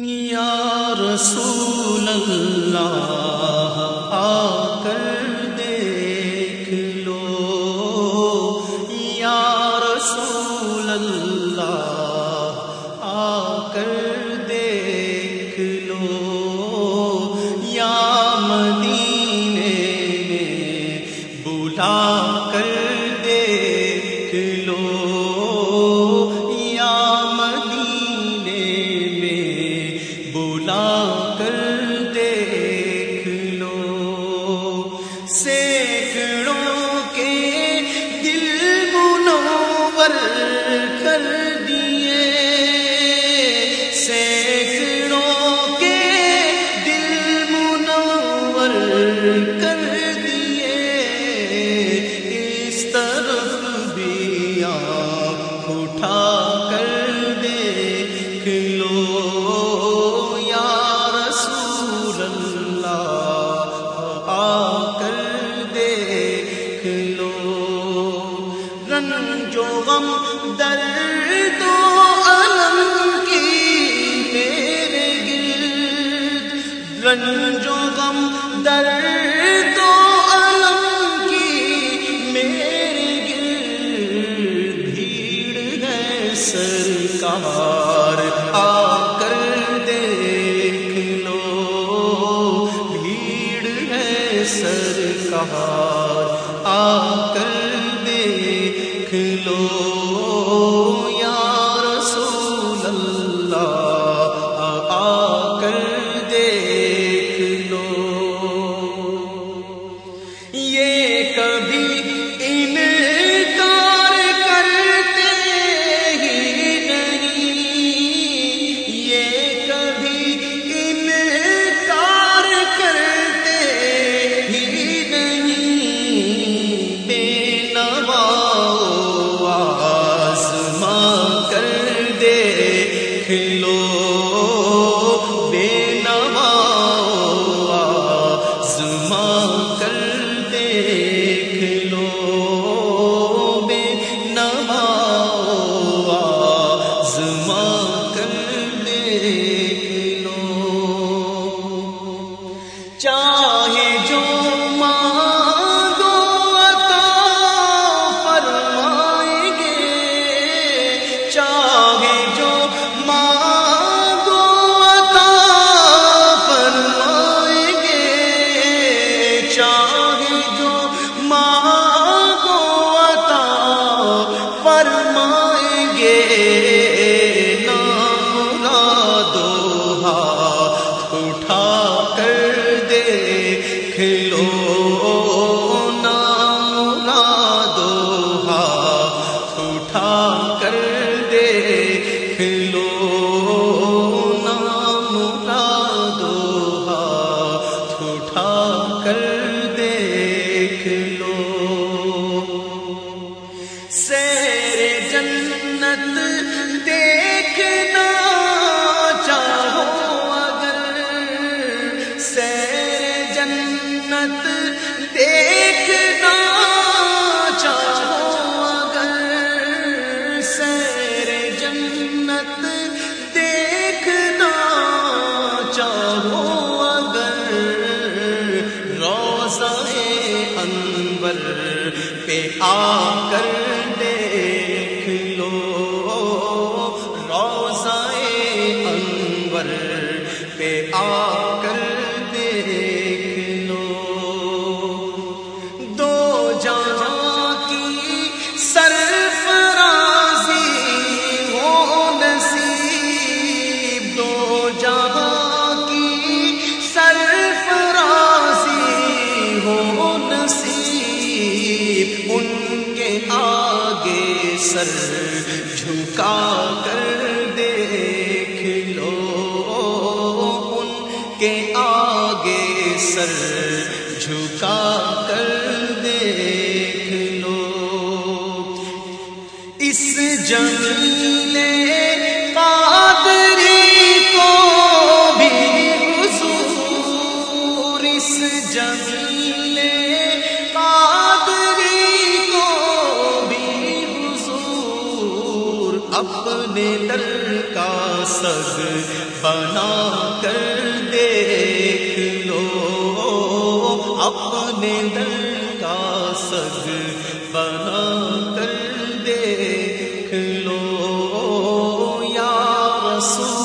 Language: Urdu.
یا رسول اللہ، آ کر دیکھ لو۔ یا رسول اللہ، آ کر دیکھ لو۔ یا مدینے میں بلا کر رنج و غم، درد و علم کی میرے گرد۔ رنج و غم، درد و علم کی میرے گرد۔ بھیڑ ہے سرکار، آ کر دیکھ لو۔ بھیڑ ہے سرکار، آ لو کرتے سیر جنت دیکھنا چاہو اگر سیر جنت دیکھنا چاہو اگر سیر جنت دیکھنا چاہو اگر روزہ انور پہ آ کر سر جھکا کر دیکھ لو ان کے آگے سر جھکا کر دیکھ لو اس جمیل سگ بنا کر دیکھ لو۔ اپنے در کا سگ بنا کر دیکھ لو۔ یا رسول